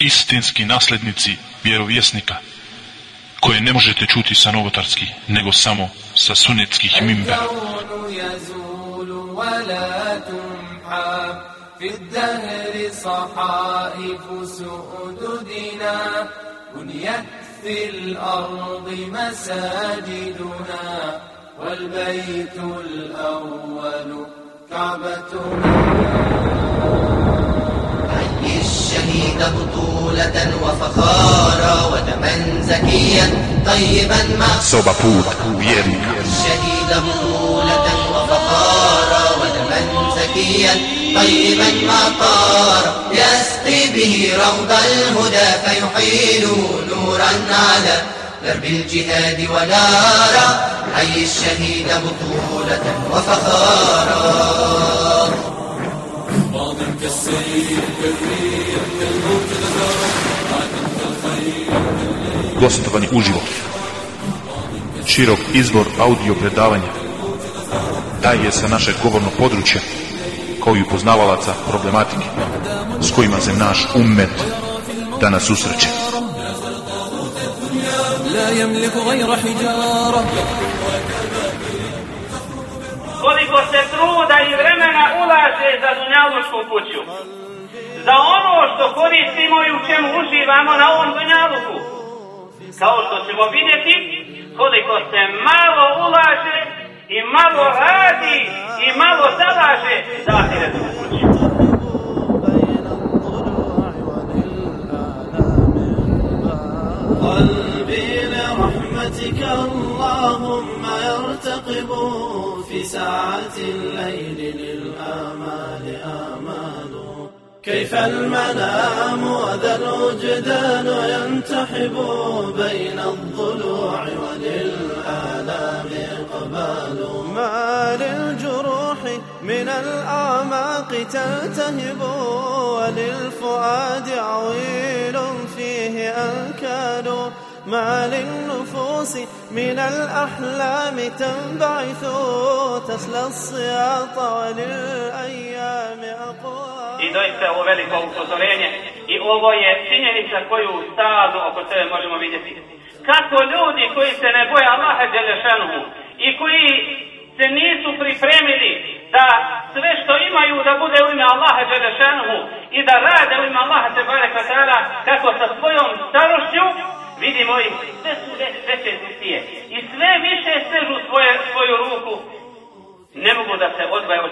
istinski naslednici vjerovjesnika koje ne možete čuti sa novotarskih nego samo sa sunetskih mimbera في الدهر صحائف سؤددنا بنيت في الأرض مساجدنا والبيت الأول كعبتنا حي الشهيد بطولة وفخارا ودما زكيا طيبا ما صوب بوت الشهيد بطولة وفخارا ودما زكيا طيبا ما طار. يسقي به روض الهدى فيحيل نورا على درب الجهاد ونارا. حي الشهيد بطولة وفخارا. ماض كالسيل كالريح كالموت Gostovanje uživo. Širok izbor audio predavanja daje sa našeg govornog područja kao i upoznavalaca problematike s kojima se naš ummet danas susreće. لا يملك غير حجارة koliko se truda i vremena ulaže za dunjalučku kuću. Za ono što koristimo i u čemu uživamo na ovom dunjaluku. Kao što ćemo vidjeti koliko se malo ulaže i malo radi i malo zalaže za ahiretu kuću. برحمتك اللهم يرتقب في ساعة الليل للآمال آمال كيف المنام وذا الوجدان ينتحب بين الضلوع وللآلام إقبال ما للجروح من الأعماق تلتهب وللفؤاد عويل فيه أنكال ما للنفوس من الأحلام تنبعث تسلى الصياط وللأيام أقوال I doista je ovo veliko upozorenje i ovo je činjenica koju stalno oko sebe možemo vidjeti. Kako ljudi koji se ne boje Allaha Đelešanuhu i koji se nisu pripremili da sve što imaju da bude u ime Allaha Đelešanuhu i da rade u ime Allaha Tebare Katara kako sa svojom starošću vidimo ih, sve su veće zistije i sve više stežu svoje, svoju ruku. Ne mogu da se odvaje od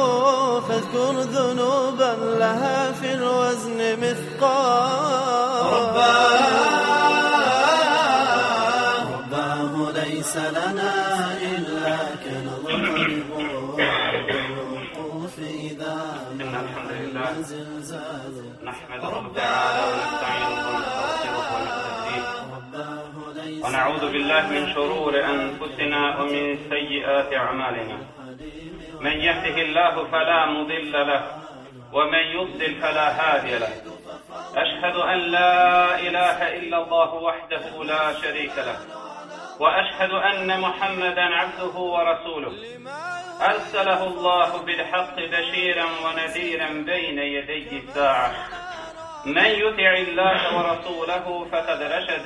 فاذكر ذنوبا لها في الوزن مثقال. رباه رباه ليس لنا إلا كنضرب الوقوف إذا الحمد لله نحمده تعالى ونستعينه ونستغفره ونستهديه ونعوذ بالله من شرور أنفسنا ومن سيئات أعمالنا. من يهده الله فلا مضل له ومن يضلل فلا هادي له. أشهد أن لا إله إلا الله وحده لا شريك له وأشهد أن محمدا عبده ورسوله. أرسله الله بالحق بشيرا ونذيرا بين يدي الساعة. من يطع الله ورسوله فقد رشد.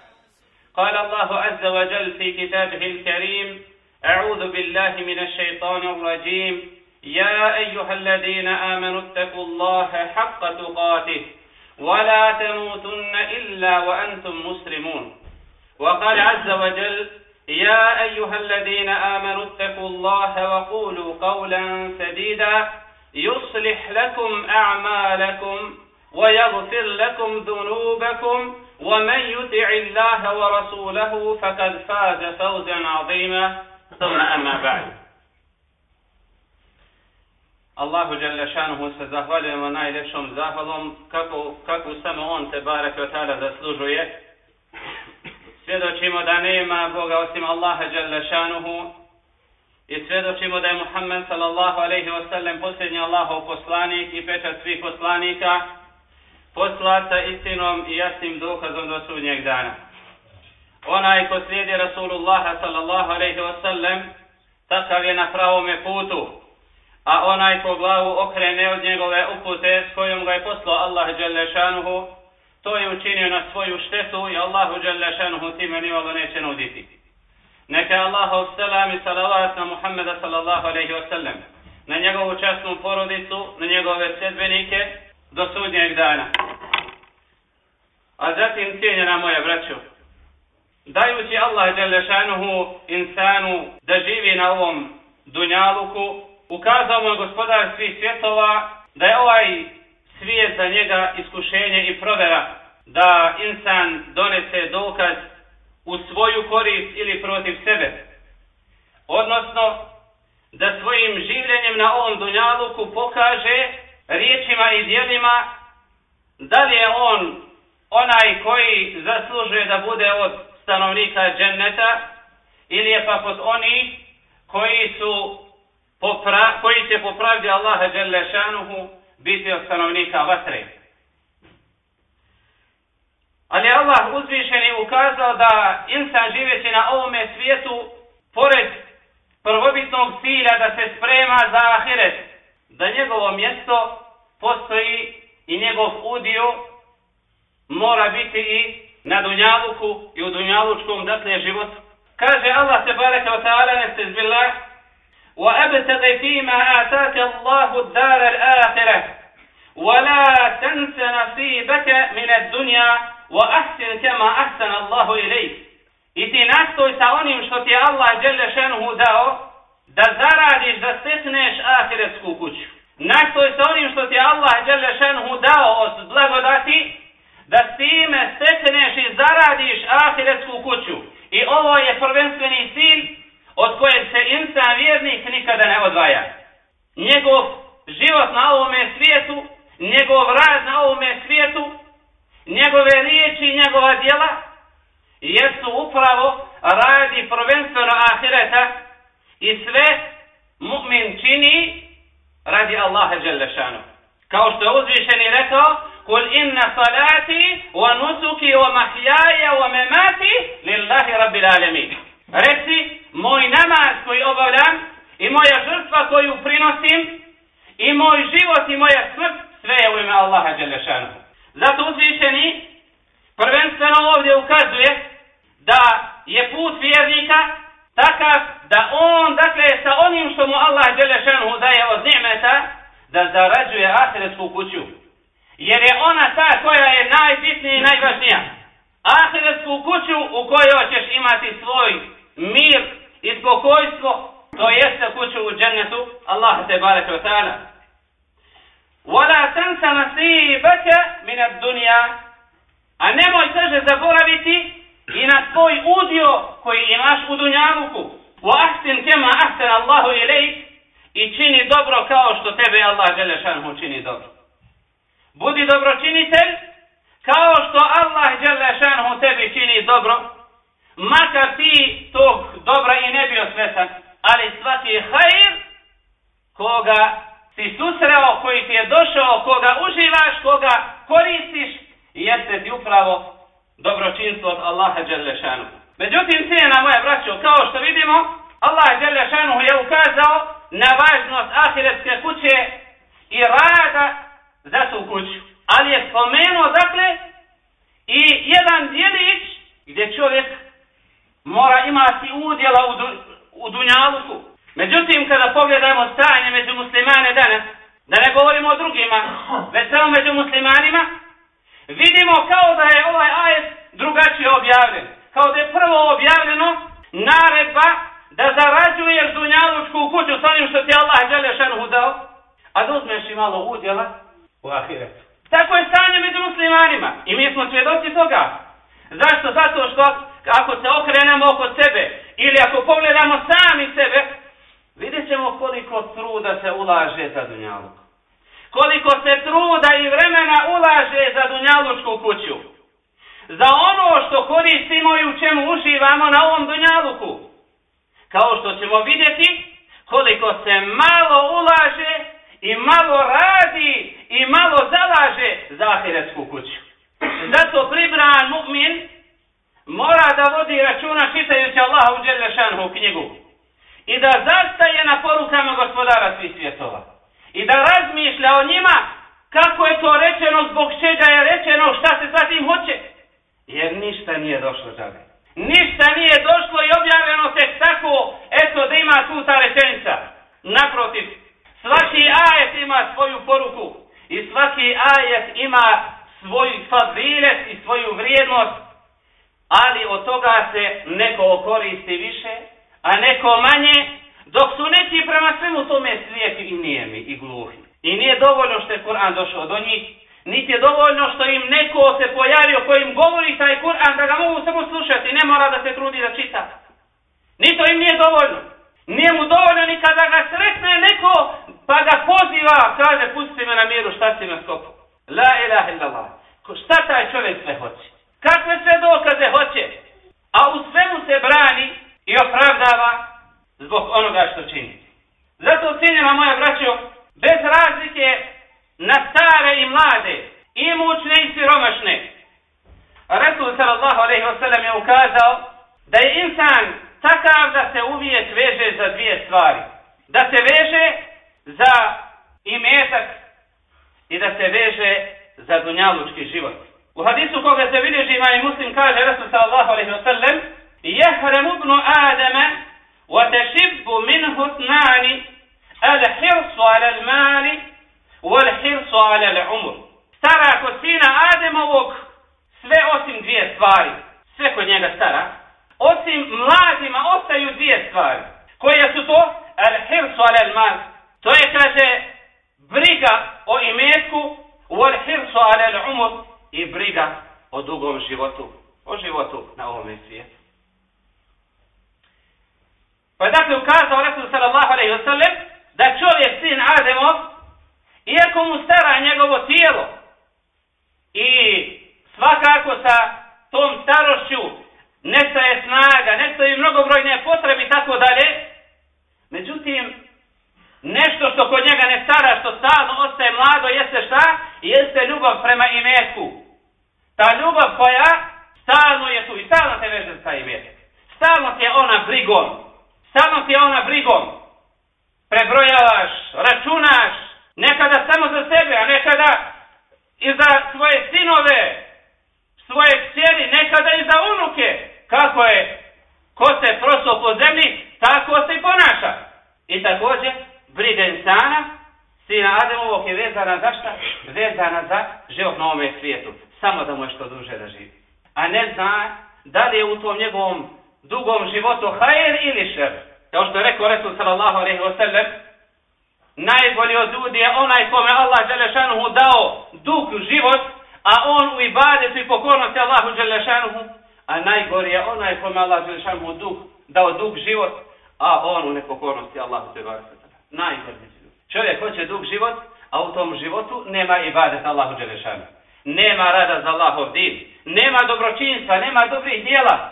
قال الله عز وجل في كتابه الكريم أعوذ بالله من الشيطان الرجيم. يا أيها الذين آمنوا اتقوا الله حق تقاته ولا تموتن إلا وأنتم مسلمون. وقال عز وجل يا أيها الذين آمنوا اتقوا الله وقولوا قولا سديدا يصلح لكم أعمالكم ويغفر لكم ذنوبكم ومن يطع الله ورسوله فقد فاز فوزا عظيما ثم أما بعد Allahu Đalešanuhu se zahvaljujemo najljepšom zahvalom kako, kako samo On te barek od tada zaslužuje. Svjedočimo da nema Boga osim Allaha Đalešanuhu i svjedočimo da je Muhammed sallallahu alaihi wasallam posljednji Allahov poslanik i pečat svih poslanika poslata istinom i jasnim dokazom do sudnjeg dana. Onaj ko slijedi Rasulullaha sallallahu alaihi wasallam takav je na pravome putu a onaj ko glavu okrene od njegove upute s kojom ga je poslao Allah Đalešanuhu, to je učinio na svoju štetu i Allahu Đalešanuhu time nivalo neće nuditi. Neka Allahov selam i salavat na Muhammeda sallallahu alaihi wasallam, na njegovu časnu porodicu, na njegove sedbenike, do sudnjeg dana. A zatim cijenjena moja braćo, dajući Allah Đelešanuhu insanu da živi na ovom dunjaluku, ukazao mu je gospodar svih svjetova da je ovaj svijet za njega iskušenje i provera da insan donese dokaz u svoju korist ili protiv sebe. Odnosno, da svojim življenjem na ovom dunjaluku pokaže riječima i dijelima da li je on onaj koji zaslužuje da bude od stanovnika dženneta ili je pa pod oni koji su popra, koji će po pravdi Allaha dželešanuhu biti od stanovnika vatre. Ali Allah uzvišeni ukazao da insan živeći na ovome svijetu, pored prvobitnog cilja da se sprema za ahiret, da njegovo mjesto postoji i njegov udio mora biti i na dunjaluku i u dunjalučkom dakle životu. Kaže Allah se baraka wa ta'ala neste zbillah وأبتغ فيما آتاك الله الدار الآخرة ولا تنس نصيبك من الدنيا وأحسن كما أحسن الله إليك I ti nastoj sa onim što ti Allah dželle šanuhu dao, da zaradiš, da stekneš ahiretsku kuću. Nastoj sa onim što ti Allah Đelešenhu dao od blagodati, da s time stekneš i zaradiš ahiretsku kuću. I ovo je prvenstveni cilj od kojeg se insan vjernik nikada ne odvaja. Njegov život na ovome svijetu, njegov rad na ovome svijetu, njegove riječi i njegova djela, jesu upravo radi prvenstveno ahireta i sve mu'min čini radi Allaha Đelešanu. Kao što je uzvišeni rekao, Kul inna salati wa nusuki wa mahjaja wa memati lillahi rabbil alemin. Reci, moj namaz koji obavljam i moja žrtva koju prinosim i moj život i moja smrt sve je u ime Allaha Đelešanu. Zato uzvišeni prvenstveno ovdje ukazuje da je put vjernika takav da on, dakle, sa onim što mu Allah Đelešanu daje od nimeta, da zarađuje ahiretsku kuću. Jer je ona ta koja je najbitnija i najvažnija. Ahiretsku kuću u kojoj ćeš imati svoj mir i spokojstvo, to jeste kuću u džennetu Allah te barek wa ta'ala. Wala تَنْسَ nasibaka min ad-dunya. A nemoj kaže zaboraviti i na svoj udio koji imaš u dunjavuku. Wa ahsin kema ahsan Allahu ilejk i čini dobro kao što tebe Allah Đelešanu čini dobro. Budi dobročinitelj kao što Allah Đelešanu tebi čini dobro makar ti tog dobra i ne bio svetan, ali svaki hajr koga si susreo, koji ti je došao, koga uživaš, koga koristiš, jeste ti upravo dobročinstvo od Allaha Đelešanu. Međutim, cijena moja braćo, kao što vidimo, Allah Đelešanuhu je ukazao na važnost ahiretske kuće i rada za tu kuću. Ali je spomenuo, dakle, i jedan djelić gdje čovjek mora imati udjela u, du, u dunjaluku. Međutim, kada pogledamo stanje među muslimane danas, da ne govorimo o drugima, već samo među muslimanima, vidimo kao da je ovaj ajet drugačije objavljen kao da je prvo objavljeno naredba da zarađuješ dunjalučku kuću s onim što ti Allah žele šanu dao, a da uzmeš i malo udjela u ahiretu. Tako je stanje među muslimanima i mi smo svjedoci toga. Zašto? Zato što ako se okrenemo oko sebe ili ako pogledamo sami sebe, vidjet ćemo koliko truda se ulaže za dunjaluk. Koliko se truda i vremena ulaže za dunjalučku kuću. Za ono što koristimo i u čemu uživamo na ovom dunjaluku. Kao što ćemo vidjeti koliko se malo ulaže i malo radi i malo zalaže za ahiretsku kuću. Zato pribran mu'min mora da vodi računa čitajući Allahu Đelešanhu knjigu i da zastaje na porukama gospodara svih svjetova i da razmišlja o njima kako je to rečeno, zbog čega je rečeno, šta se sa tim hoće. Jer ništa nije došlo za me. Ništa nije došlo i objavljeno tek tako, eto da ima tu ta rečenica. Naprotiv, svaki ajet ima svoju poruku i svaki ajet ima svoj fazilet i svoju vrijednost, ali od toga se neko koristi više, a neko manje, dok su neki prema svemu tome svijeti i nijemi i gluhi. I nije dovoljno što je Kur'an došao do njih, niti je dovoljno što im neko se pojavio koji im govori taj Kur'an da ga mogu samo slušati, ne mora da se trudi da čita. Ni to im nije dovoljno. Nije mu dovoljno ni kada ga sretne neko pa ga poziva, kaže pusti me na miru, šta si me skopu. La ilaha illallah. Šta taj čovjek sve hoće? Kakve sve dokaze hoće? A u svemu se brani i opravdava zbog onoga što čini. Zato cijenjama moja braćo, bez razlike na stare i mlade, imućne i siromašne. Rasul sallallahu alaihi wasallam je ukazao da je insan takav da se uvijek veže za dvije stvari. Da se veže za imetak i da se veže za dunjalučki život. U hadisu koga se bilježi ima i muslim kaže Rasul sallallahu alaihi wasallam Jehrem ibn Adama wa tešibbu minhu tnani al hirsu ala al mali wal hirsu ala al umr. Stara kod sina Ademovog sve osim dvije stvari. Sve kod njega stara. Osim mladima ostaju dvije stvari. Koje su to? Al hirsu ala al mal. To je, kaže, briga o imetku wal hirsu ala al umr i briga o dugom životu. O životu na ovom svijetu. Pa je dakle ukazao Resul sallallahu alaihi wa sallam da čovjek sin Ademov iako mu stara njegovo tijelo i svakako sa tom starošću nestaje snaga, nestaje mnogobrojne potrebe i tako dalje, međutim, nešto što kod njega ne stara, što stalno ostaje mlado, jeste šta? Jeste ljubav prema imetku. Ta ljubav koja stalno je tu i stalno te veže sa imetkom. Stalno ti je ona brigom. Stalno ti je ona brigom. Prebrojavaš, računaš, nekada samo za sebe, a nekada i za svoje sinove, svoje kćeri, nekada i za unuke. Kako je, ko se prosto po zemlji, tako se i ponaša. I također, briga insana, sina Ademovog je vezana za šta? Vezana za život na ovome svijetu. Samo da mu je što duže da živi. A ne zna da li je u tom njegovom dugom životu hajer ili šer. Kao što je rekao Resul sallallahu alaihi wa sallam, najbolji od ljudi je onaj kome Allah Đelešanuhu dao dug život, a on u ibadetu i pokornosti Allahu Đelešanuhu, a najgori je onaj kome Allah Đelešanuhu dug, dao dug život, a on u nepokornosti Allahu Đelešanuhu. Najgori ljudi. Čovjek hoće dug život, a u tom životu nema ibadet Allahu Đelešanuhu. Nema rada za Allahov din, nema dobročinstva, nema dobrih dijela,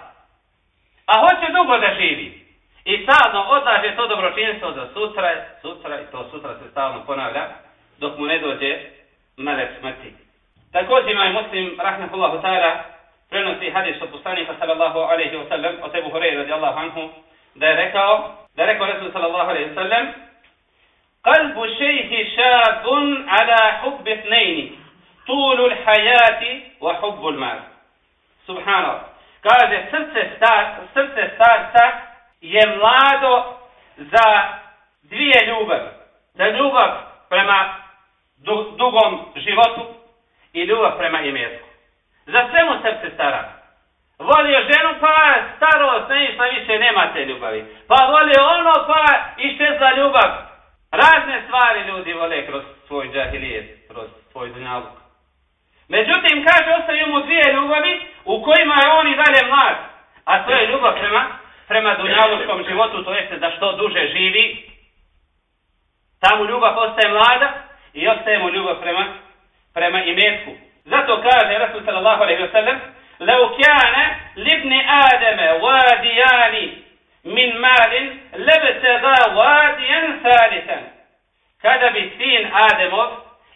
a hoće dugo da živi. I stalno odlaže to dobročinstvo za sutra, sutra i to sutra se stalno ponavlja, dok mu ne dođe melek smrti. Također ima i muslim, rahmehullahu ta'ala, prenosi hadis od poslanika sallallahu alaihi wa sallam, od Ebu Hureyre radijallahu anhu, da je rekao, da je rekao Resul sallallahu alaihi wa sallam, قلب الشيخ شاب على حب اثنين طول الحياة وحب المال سبحان الله kaže srce star srce starca je mlado za dvije ljubav. Za ljubav prema dugom životu i ljubav prema imetku. Za sve mu srce stara. Volio ženu, pa starost, ne išla više, nema te ljubavi. Pa volio ono, pa iščezla ljubav. Razne stvari ljudi vole kroz svoj džahilijet, kroz svoj dunjaluk. Međutim, kaže, ostaju mu dvije ljubavi u kojima je on i dalje mlad. A to je ljubav prema, prema dunjalučkom životu, to jeste da što duže živi. Ta mu ljubav ostaje mlada i ostaje mu ljubav prema, prema imetku. Zato kaže Rasul sallallahu alaihi wa sallam, لو كان لابن آدم واديان من مال لبتغى واديا ثالثا kada bi sin Ademov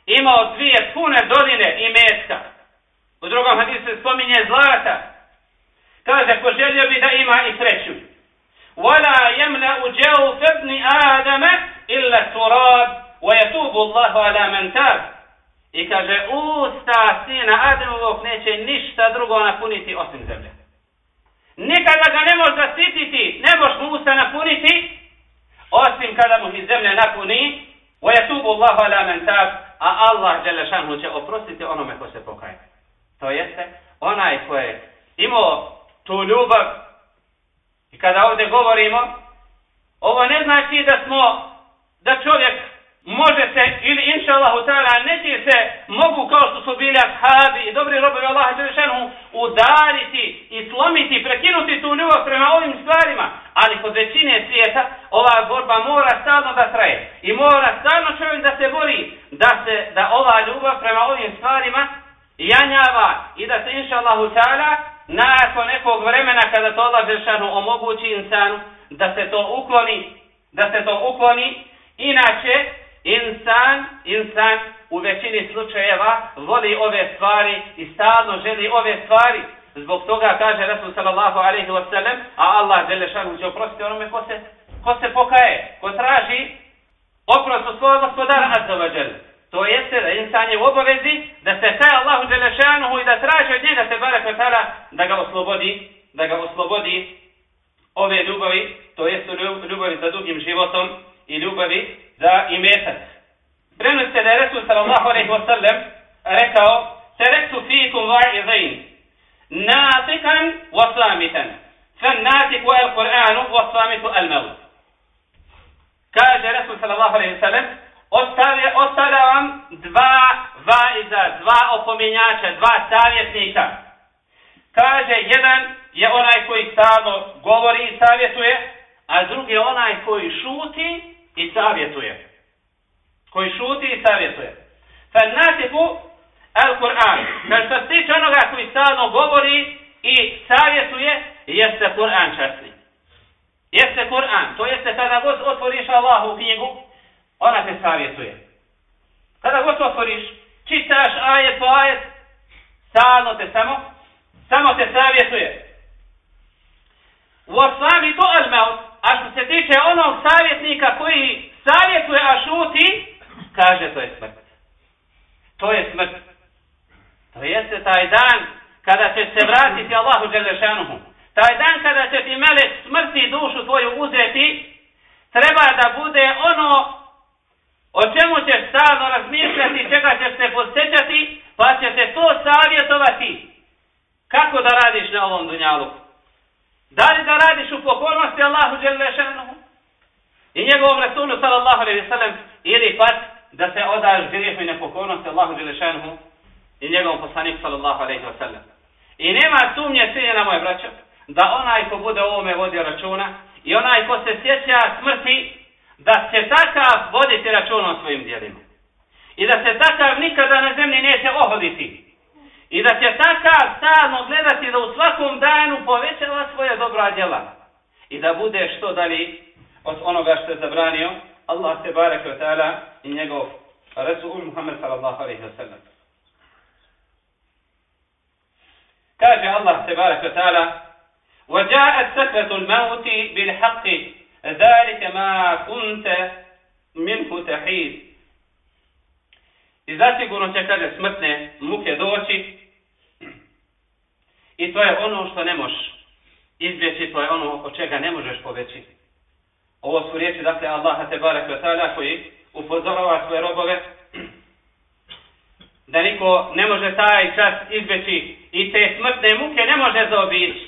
imao dvije pune doline i metka. U drugom hadisu se spominje zlata. Kaže, ko želio bi da ima i treću. وَلَا يَمْلَأُ جَوْفَ ابْنِ آدَمَ إِلَّا تُرَابِ وَيَتُوبُ اللَّهُ عَلَى مَنْ تَابِ I kaže, usta sina Ademovog neće ništa drugo napuniti osim zemlje. Nikada ga ne može zasititi, ne može mu usta napuniti, osim kada mu iz zemlje napuni, وَيَتُوبُ اللَّهُ عَلَى مَنْ تَابِ A Allah Đelešanu će oprostiti onome ko se pokaje. To jeste, onaj ko je imao tu ljubav, i kada ovdje govorimo, ovo ne znači da smo, da čovjek može se, ili inša Allahu ta'ala, neće se mogu, kao što su bili ashabi i dobri robovi Allaha Đelešanu, udariti i slomiti, prekinuti tu ljubav prema ovim stvarima. Ali kod većine svijeta ova borba mora stalno da traje. I mora stalno čovjek da se bori da se da ova ljubav prema ovim stvarima janjava i da se inša Allahu ta'ala nakon nekog vremena kada to Allah Žešanu omogući insanu da se to ukloni, da se to ukloni, inače Insan, insan u većini slučajeva voli ove stvari i stalno želi ove stvari. Zbog toga kaže Rasul sallallahu alaihi wa sallam, a Allah Želešanu će oprostiti onome ko se, ko se pokaje, ko traži oprost od svoga gospodara Azza wa Jalla. To jeste da insan je u obavezi da se kaje Allahu Đelešanuhu i da traži od njega se bare kvetala da ga oslobodi, da ga oslobodi ove ljubavi, to jeste ljubavi za dugim životom i ljubavi za imetak. Prenosite da je Resul sallallahu alaihi wa sallam rekao Terektu fikum va'izain natikan wa samitan fan natiku al Qur'anu wa samitu al maut. Kaže Resul sallallahu alaihi wa sallam ostavlja, ostavlja vam dva vaiza, dva opominjača, dva savjetnika. Kaže, jedan je onaj koji stalno govori i savjetuje, a drugi je onaj koji šuti i savjetuje. Koji šuti i savjetuje. Fal al-Kur'an. Kad što se tiče onoga koji stalno govori i savjetuje, jeste Kur'an časni. Jeste Kur'an. To jeste kada god otvoriš Allahu knjigu, ona te savjetuje. Kada god otvoriš, čitaš ajet po ajet, stalno te samo, samo te savjetuje. Wasami to al-maut. A što se tiče onog savjetnika koji savjetuje, a šuti, kaže to je smrt. To je smrt. To jeste taj dan kada će se vratiti Allahu Đelešanuhu. Taj dan kada će ti melek smrti dušu tvoju uzeti, treba da bude ono o čemu ćeš stalno razmišljati, čega ćeš se podsjećati, pa će se to savjetovati. Kako da radiš na ovom dunjalu? Da li da radiš u pokornosti Allahu Đelešanu i njegovom Rasulu sallallahu alaihi sallam ili pat da se odaš grijehu i nepokornosti Allahu Đelešanu i njegovom poslaniku sallallahu alaihi sallam. I nema sumnje svinje na moje braće da onaj ko bude ovome vodio računa i onaj ko se sjeća smrti da će takav voditi računa o svojim dijelima. I da se takav nikada na zemlji neće ohoditi. I da će takav stalno gledati da u svakom danu povećava svoje dobra djela. I da bude što dalje od onoga što je zabranio Allah se barek wa ta'ala i njegov Rasul Muhammed sallallahu alaihi wa sallam. Kaže Allah se barek wa ta'ala وجاءت سكرة الموت بالحق ذلك ما كنت منه تحيد I zasigurno će, kaže, smrtne muke doći I to je ono što ne možeš izbjeći, to je ono od čega ne možeš poveći. Ovo su riječi, dakle, Allaha te barek wa ta'ala koji upozorava svoje robove da niko ne može taj čas izbeći i te smrtne muke ne može zaobići.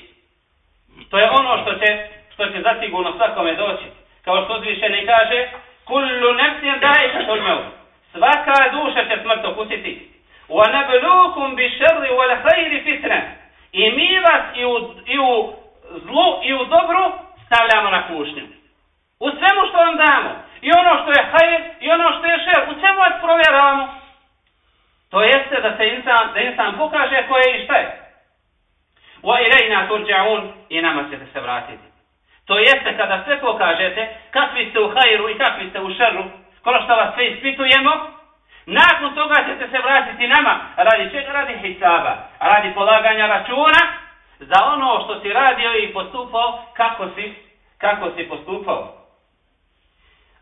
To je ono što će, što će zasigurno svakome doći. Kao što uzviše ne kaže, kullu nefsin daje maut. Svaka duša će smrt okusiti. Wa nabluukum bi sharri wal khairi fitna. I mi vas i u, i u zlu i u dobru stavljamo na kušnju. U svemu što vam damo. I ono što je hajr i ono što je šer. U čemu vas provjeravamo? To jeste da se insan, da insan pokaže ko je i šta je. Wa ilajna turđa'un i nama ćete se vratiti. To jeste kada sve pokažete kakvi ste u hajru i kakvi ste u šeru, skoro što vas sve ispitujemo, nakon toga ćete se vratiti nama, radi čega radi hisaba, radi polaganja računa, za ono što si radio i postupao, kako si, kako si postupao.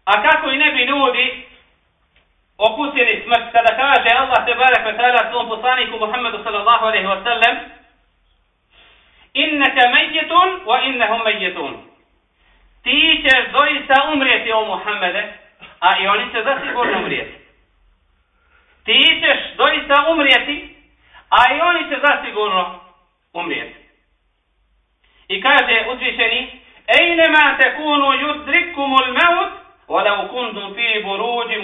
A kako i ne bi ljudi okusili smrt, kada kaže Allah te barek ve ta'ala svom poslaniku Muhammedu sallallahu alaihi wa sallam, innaka mejjetun wa innahum mejjetun. Ti ćeš doista umrijeti o Muhammede, a i oni će zasigurno umrijeti. Ti ćeš doista umrijeti, a i oni će zasigurno umrijeti. I kaže uzvišeni, Ejnema tekunu yudrikumul maut, walau kuntum fi buruđi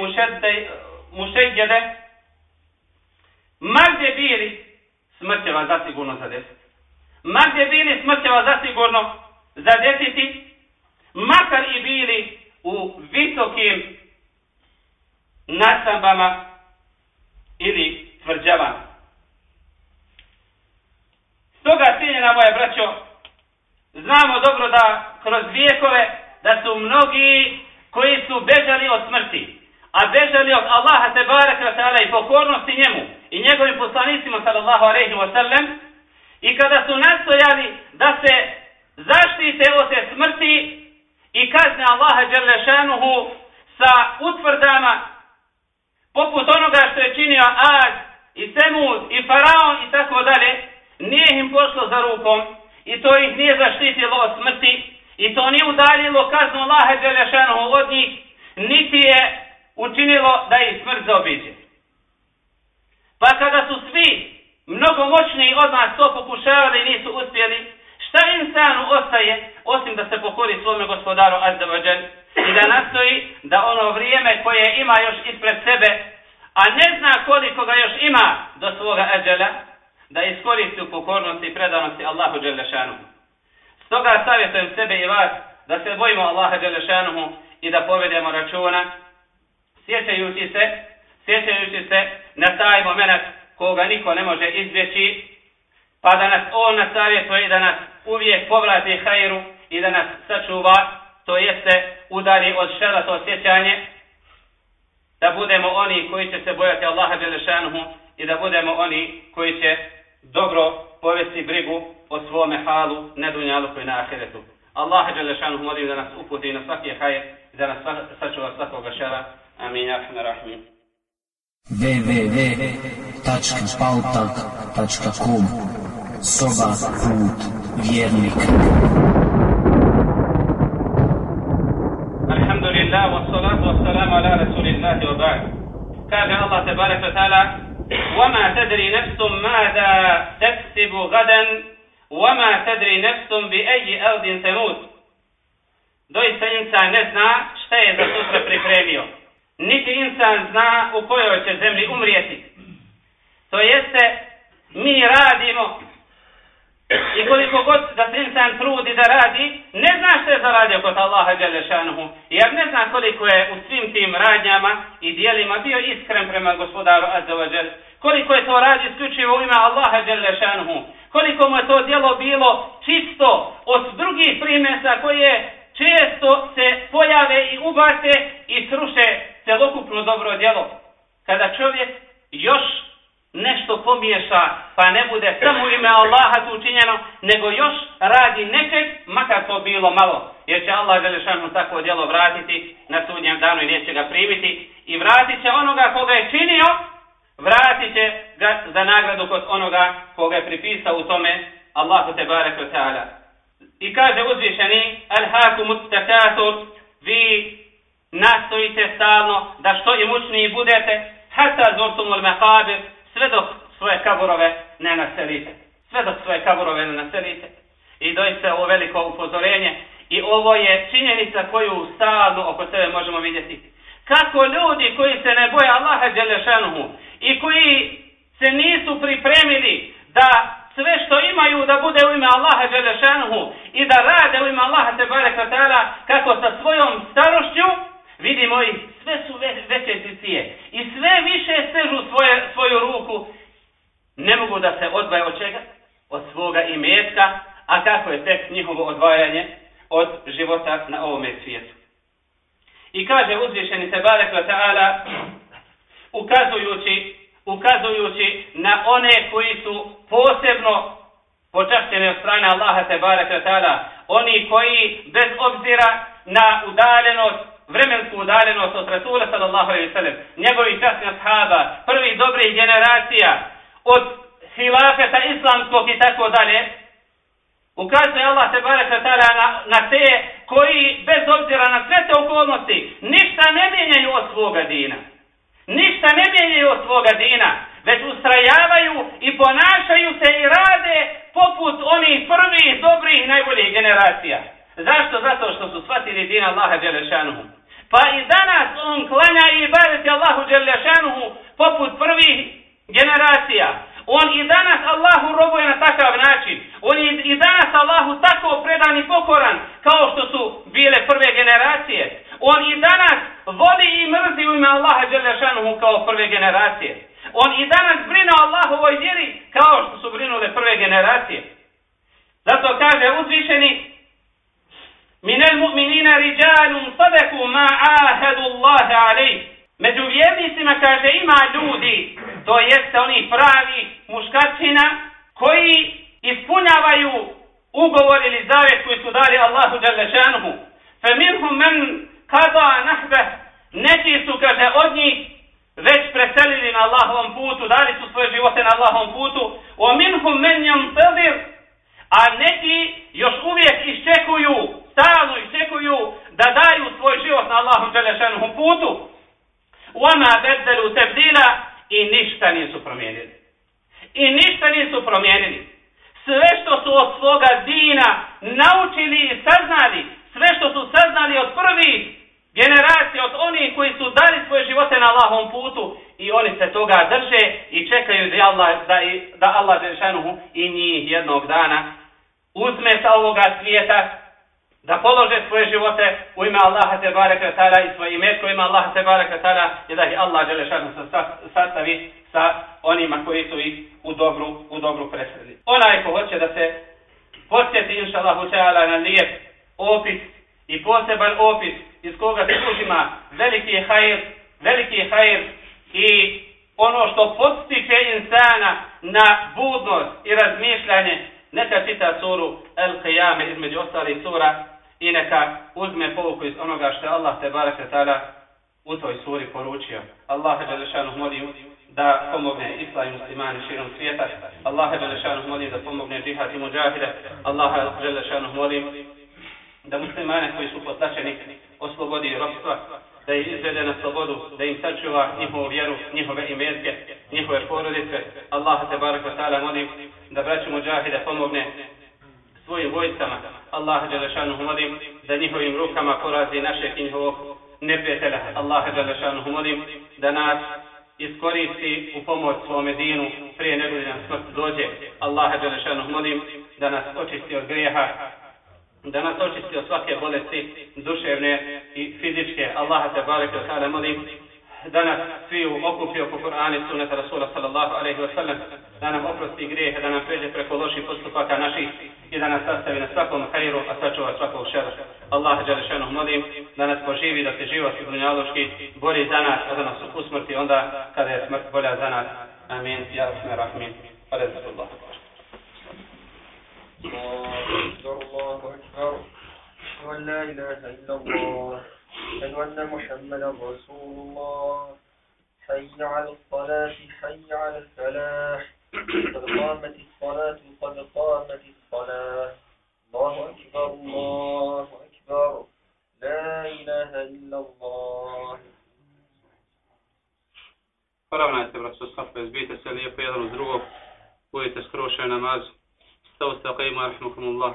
mušeđede, ma gdje bili, smrt će vas zasigurno zadesiti. Ma gdje bili, smrt će vas zasigurno zadesiti, makar i bili u visokim nasambama ili tvrđavama. Stoga, cijenjena moje braćo, znamo dobro da kroz vijekove da su mnogi koji su bežali od smrti, a bežali od Allaha te baraka ta'ala i pokornosti njemu i njegovim poslanicima sallallahu alaihi wa sallam i kada su nastojali da se zaštite od te smrti i kazne Allaha Đelešanuhu sa utvrdama poput onoga što je činio Ad i Semud i Faraon i tako dalje, nije im pošlo za rukom i to ih nije zaštitilo od smrti i to nije udaljilo kaznu Allaha Đelešanohu od njih, niti je učinilo da ih smrt zaobiđe. Pa kada su svi mnogo moćni od nas to pokušavali i nisu uspjeli, šta insanu ostaje osim da se pokori svome gospodaru Azzabađan i da nastoji da ono vrijeme koje ima još ispred sebe, a ne zna koliko ga još ima do svoga Azzabađana, da iskoristi u pokornosti i predanosti Allahu Đelešanu. Stoga savjetujem sebe i vas da se bojimo Allaha Đelešanu i da povedemo računa, sjećajući se, sjećajući se na taj moment koga niko ne može izbjeći, pa da nas on nasavjetuje i da nas uvijek povrati hajru i da nas sačuva, to jeste udari od šera to osjećanje, da budemo oni koji će se bojati Allaha Đelešanuhu i da budemo oni koji će dobro povesti brigu o svome halu, ne dunjalu koji na ahiretu. Allah Đelešanuhu molim da nas uputi na svaki hajr i da nas sačuva svakoga šera. Amin. Ja rahim. www.pautak.com Soba put vjernika. Alhamdulillah, wassalatu wassalamu ala rasulillahi wa ba'd. Kaže Allah tebarek wa ta'ala, وما تدري نفس ماذا تكسب غدا وما تدري نفس بأي أرض تموت Doista insan ne zna šta je za sutra pripremio. Niti insan zna u kojoj će zemlji umrijeti. To jeste, mi radimo i koliko god da se insan trudi da radi, ne zna što je zaradio kod Allaha Đelešanuhu. Jer ne zna koliko je u svim tim radnjama i dijelima bio iskren prema gospodaru Azzawađel. Koliko je to radi isključivo u ime Allaha Đelešanuhu. Koliko mu je to dijelo bilo čisto od drugih primjesa koje često se pojave i ubate i sruše celokupno dobro djelo. Kada čovjek još nešto pomiješa, pa ne bude samo ime Allaha tu učinjeno, nego još radi nečeg, makar to bilo malo. Jer će Allah Želešanu tako djelo vratiti na sudnjem danu i neće ga primiti. I vratit će onoga koga je činio, vratit će ga za nagradu kod onoga koga je pripisao u tome Allahu te barek wa ta'ala. I kaže uzvišeni, al-haku mutakatur, vi nastojite stalno da što imućniji budete, hata zurtumul mehabir, sve dok svoje kaburove ne naselite. Sve dok svoje kaburove ne naselite. I doista ovo veliko upozorenje i ovo je činjenica koju stalno oko sebe možemo vidjeti. Kako ljudi koji se ne boje Allaha Đelešanuhu i koji se nisu pripremili da sve što imaju da bude u ime Allaha Đelešanuhu i da rade u ime Allaha Tebare Katara kako sa svojom starošću vidimo ih sve su veće cicije i sve više stežu svoje, svoju ruku. Ne mogu da se odvaje od čega? Od svoga imetka. A kako je tek njihovo odvajanje? Od života na ovome svijetu. I kaže uzvišeni Tebare Katara ukazujući ukazujući na one koji su posebno počašćeni od strane Allaha te baraka ta'ala, oni koji bez obzira na udaljenost, vremensku udaljenost od Rasula sallallahu alaihi sallam, njegovih časnih ashaba, prvih dobrih generacija, od hilafeta islamskog i tako dalje, ukazuje Allah te baraka ta'ala na, na te koji bez obzira na sve te okolnosti ništa ne mijenjaju od svoga dina ništa ne mijenjaju od svoga dina, već ustrajavaju i ponašaju se i rade poput onih prvih, dobrih, najboljih generacija. Zašto? Zato što su shvatili din Allaha Đelešanuhu. Pa i danas on klanja i ibadeti Allahu Đelešanuhu poput prvih generacija. On i danas Allahu robuje na takav način. On je i danas Allahu tako predan i pokoran kao što su bile prve generacije. On i danas voli i mrzi u ime Allaha Đelešanuhu kao prve generacije. On i danas brine o Allahovoj vjeri kao što su brinule prve generacije. Zato kaže uzvišeni Minel mu'minina rijalun sadaku ma ahadu Allahe alaih. Među vjernicima kaže ima ljudi, to jeste oni pravi muškarčina, koji ispunjavaju ugovor ili zavet koji su dali Allahu Đalešanuhu. Fa minhum man qada nahbe, neki su, kaže, od njih već preselili na Allahovom putu, dali su svoje živote na Allahovom putu, o minhum men yantadir. a neki još uvijek iščekuju, stalno iščekuju da daju svoj život na Allahom Đalešanuhu putu. Uama bedelu tebdila i ništa nisu promijenili. I ništa nisu promijenili. Sve što su od svoga dina naučili i saznali, sve što su saznali od prvih generacija, od onih koji su dali svoje živote na Allahom putu i oni se toga drže i čekaju da Allah, da, da Allah i njih jednog dana uzme sa ovoga svijeta da polože svoje živote u ime Allaha te bareke taala i svoje ime u ime Allaha te bareke taala i da ih Allah dželle šanu sastavi sa onima koji su ih u dobru u dobru presreli. Onaj ko hoće da se podsjeti inshallah taala na lijep opis i poseban opis iz koga se uzima veliki hajr, veliki hajr i ono što podstiče insana na budnost i razmišljanje neka čita suru El Qiyame između ostalih sura i neka uzme pouku iz onoga što je Allah te barake taala u toj suri poručio. Allah je Đelešanu molim da pomogne islam i muslimani širom svijeta. Allah je Đelešanu molim da pomogne džihad i muđahide. Allah je Đelešanu molim da muslimane koji su potlačeni oslobodi robstva, da ih izvede na slobodu, da im sačuva njihovu vjeru, njihove imetke, njihove porodice. Allah te baraka ta'ala molim da braću muđahide pomogne svojim vojcama. Allah Đelešanuhu molim da njihovim rukama porazi našeg i njihovog neprijatelja. Allah Đelešanuhu molim da nas iskoristi u pomoć svome dinu prije nego da nam smrt dođe. Allah Đelešanuhu molim da nas očisti od grijeha, da nas očisti od svake bolesti duševne i fizičke. Allah te barek da molim da nas svi okupio po Kur'ani sunneta Rasula sallallahu alaihi wa sallam, da nam oprosti grijehe, da nam pređe preko loših postupaka naših i da nas sastavi na svakom hajru, a sačuva svakog šera. Allah je šanu molim da nas poživi, da se život i dunjaloški bori za nas, a da nas usmrti onda kada je smrt bolja za nas. Amin. Ja osme rahmin. Hvala za Allah. الله أكبر ولا إله إلا الله أشهد أن محمدا رسول الله. حي على الصلاة حي على الفلاح. قد قامت الصلاة قد قامت الصلاة. الله أكبر الله أكبر. لا إله إلا الله. Poravnajte, braćo, saf bez bite se lijepo vašem namazu. Stavu stakajima, rahmakumullah.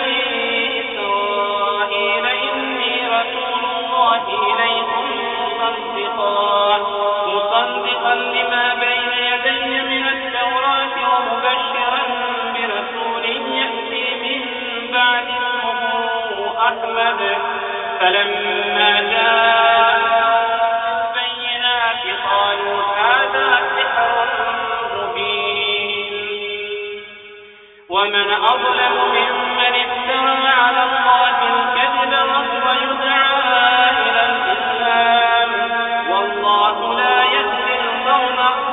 مصدقا. لما بين يدي من التوراة ومبشرا برسول يأتي من بعد اسمه أحمد. فلما جاء البينات قالوا هذا سحر مبين. ومن أظلم ممن افترى على الله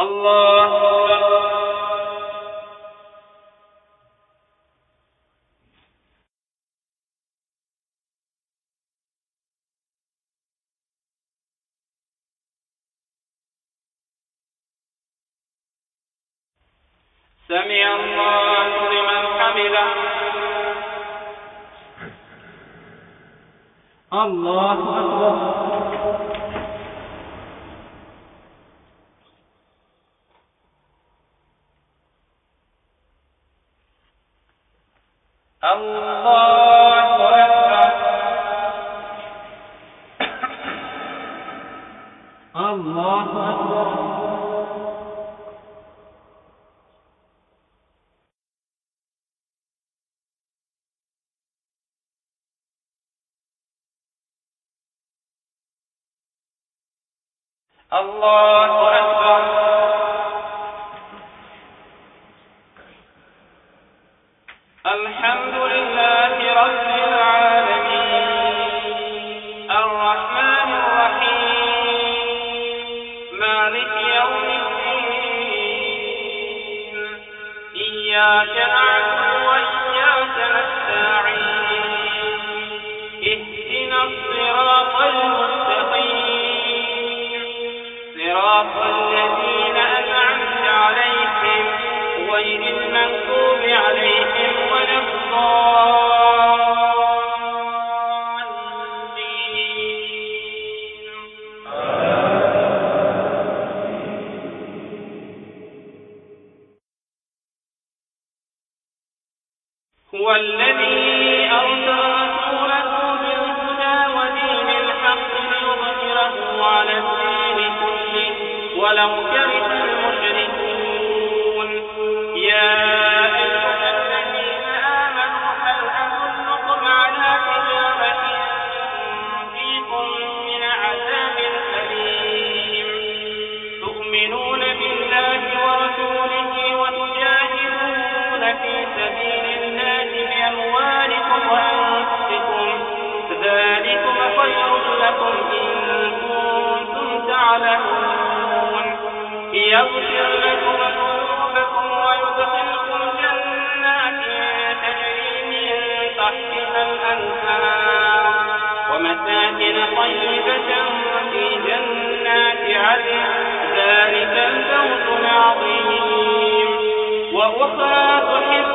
الله أكبر سمع الله لمن حمده الله أكبر الله أكبر الله أكبر الله إياك نعبد وإياك نستعين. اهدنا الصراط المستقيم. صراط الذين أنعمت عليهم غير المنكوب عليهم ولا الضالين. وأخرى تحبونها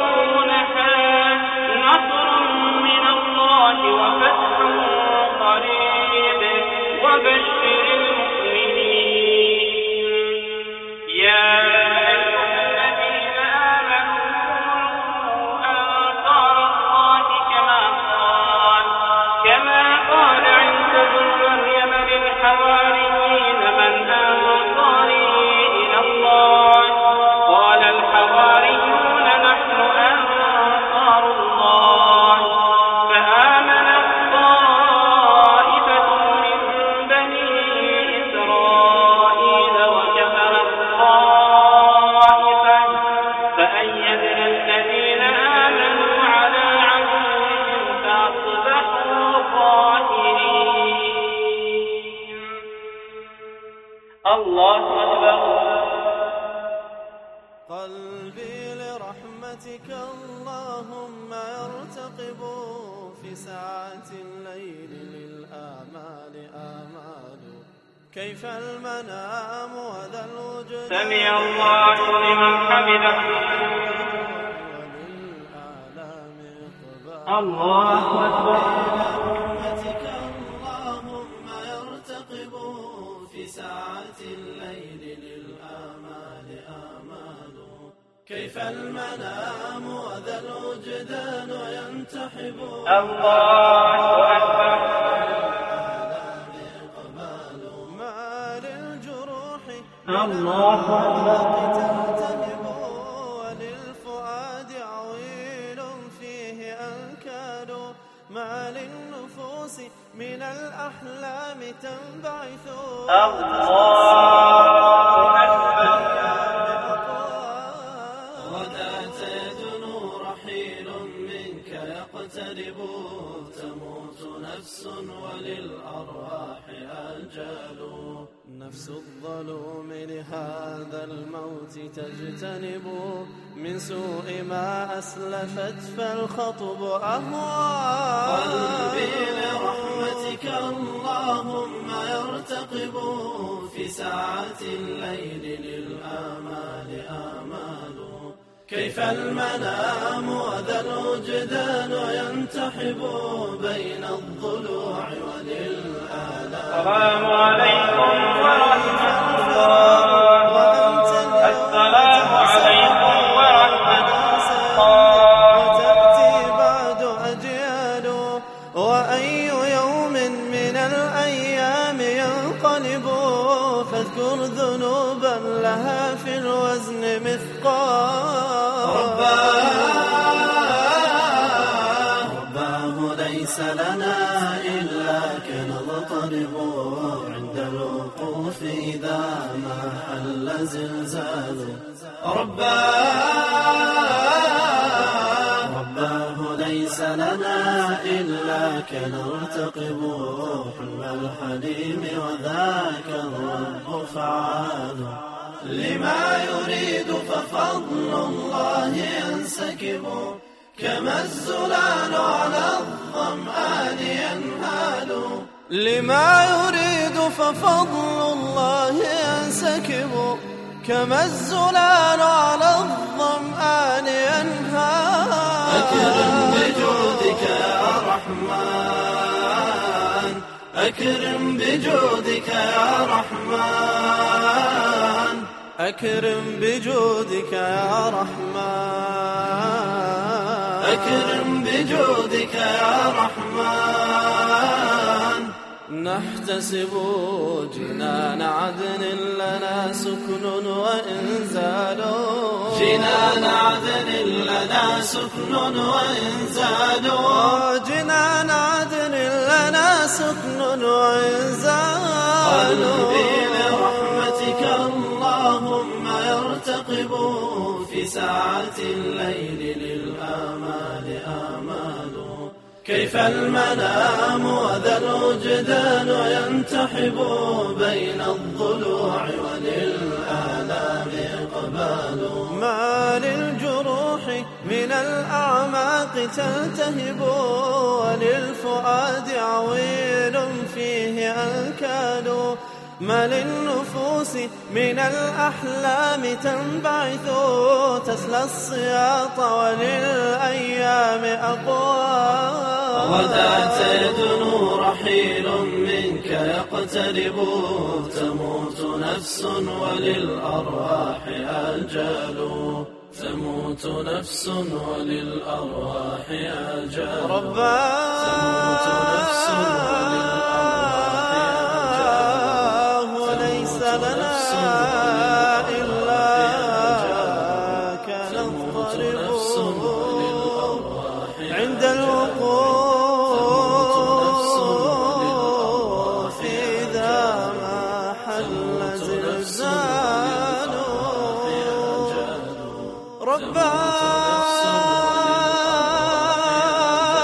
ساعات الليل للآمال آمال. كيف المنام وذا الوجدان ينتحب. الله أكبر. الله أكبر. الأحلام تنبعث الله رحيل منك يقترب تموت نفس وللأرواح نفس الظلوم لهذا الموت تجتنب من سوء ما أسلفت فالخطب أهوى قلبي لرحمتك اللهم يرتقب في ساعة الليل للآمال آمال. كيف المنام وذا الوجدان ينتحب بين الضلوع وللآلام. السلام عليكم ورحمة الله. وأي يوم من الأيام ينقلب فاذكر ذنوبا لها في الوزن مثقال. رباه ليس لنا إلا كنضطرب عند الوقوف إذا ما حل زلزال. رباه لنا إلا كنرتقب حلم الحليم وذاك الرب فعال. لما يريد ففضل الله ينسكب. كما الزلال على الظمآن ينهال. لما يريد ففضل الله ينسكب. كما الزلال على الظمآن ينهال. رحمن أكرم بجودك يا رحمن. أكرم بجودك يا رحمن. أكرم بجودك يا رحمن. نحتسب جنان عدن لنا سكن وإنزال. جنان عدن لنا سكن وإنزال. جنان عدن لنا سكن وإنزال. قلبي لرحمتك اللهم يرتقب في ساعة الليل للآمال. آمال كيف المنام وذا الوجدان ينتحب بين الضلوع وللآلام إقبال. ما للجروح من الأعماق تلتهب وللفؤاد عويل فيه أنكال ما للنفوس من الأحلام تنبعث تسلى الصياط وللأيام أقوال وذات يدنو رحيل منك يقترب تموت نفس وللأرواح أجال تموت نفس وللأرواح أجال رباه تموت نفس وللأرواح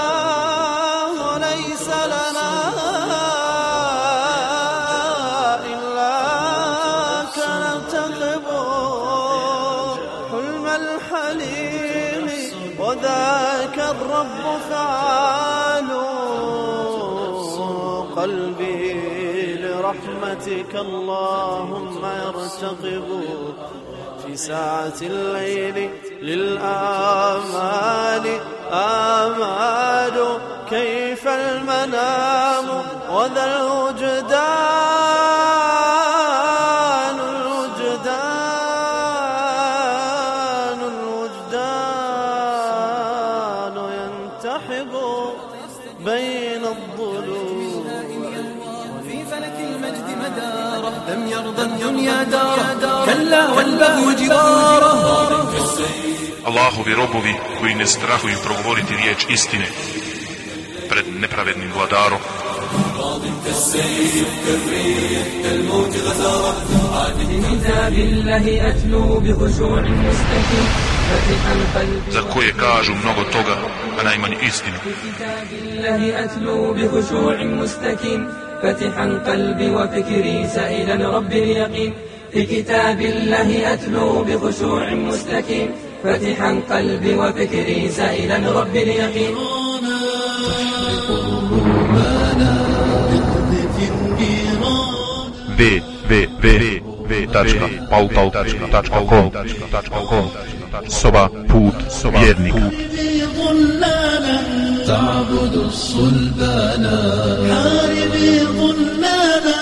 رباه ليس لنا إلا تغلب حلم الحليم وذاك الرب فعال قلبي لرحمتك اللهم يرتقب في ساعة الليل للآمال آمال كيف المنام وذا الوجدان الوجدان الوجدان ينتحب بين الضلوع. في فلك المجد مداره لم يرضى الدنيا داره كلا والبغي جداره Allahovi robovi koji ne strahuju progovoriti riječ istine pred nepravednim vladarom. كتاب الله أتلو بخشوع مستكين فتحا قلبي za koje kažu mnogo toga, a najmanje istinu. كتاب الله أتلو بخشوع مستكين فتحا قلبي وفكري سائلا رب اليقين في كتاب الله أتلو بخشوع مستكين فتحا قلبي وفكري سائلا رب اليقين www.pautal.com Soba put vjernika. تعبد الصلبان حاربي ظلالا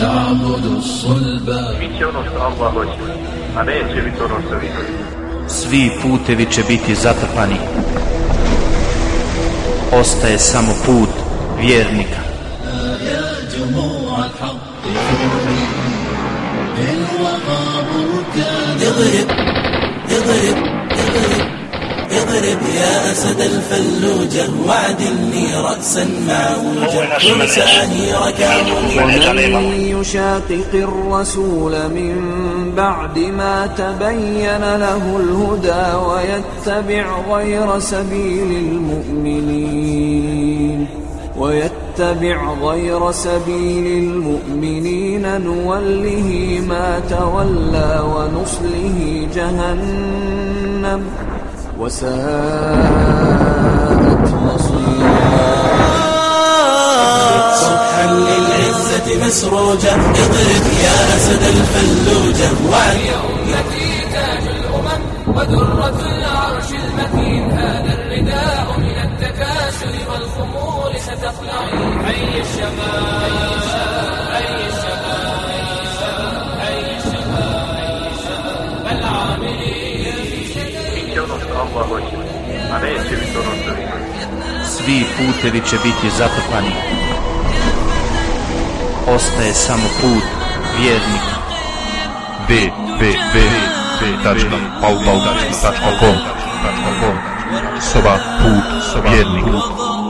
تعبد الصلبان bit će ono što Allah hoće, a neće biti ono što vi hoćete. Svi putevi će biti zatrpani. Ostaje samo put vjernika. جموع الحق بالوغى بركان اضرب اضرب اضرب اضرب يا أسد الفلوجة وعدلني رأسا معوجة ترساني ومن يشاقق الرسول من بعد ما تبين له الهدى ويتبع غير سبيل المؤمنين. ويتبع غير سبيل المؤمنين نوله ما تولى ونصله جهنم. وساءت مصيرا. صبحا للعزة مسروجة اضرب يا أسد الفلوجة. أمتي تاج الأمم ودرة العرش المتين. هذا الرداء من التكاسل والخمول ستخلعين حي الشباب hoće, a neće biti ono što vi Svi putevi će biti zatopani. Ostaje samo put vjernik. B, B, B, B, tačka, soba, put, vjernik. Soba, put, vjernik.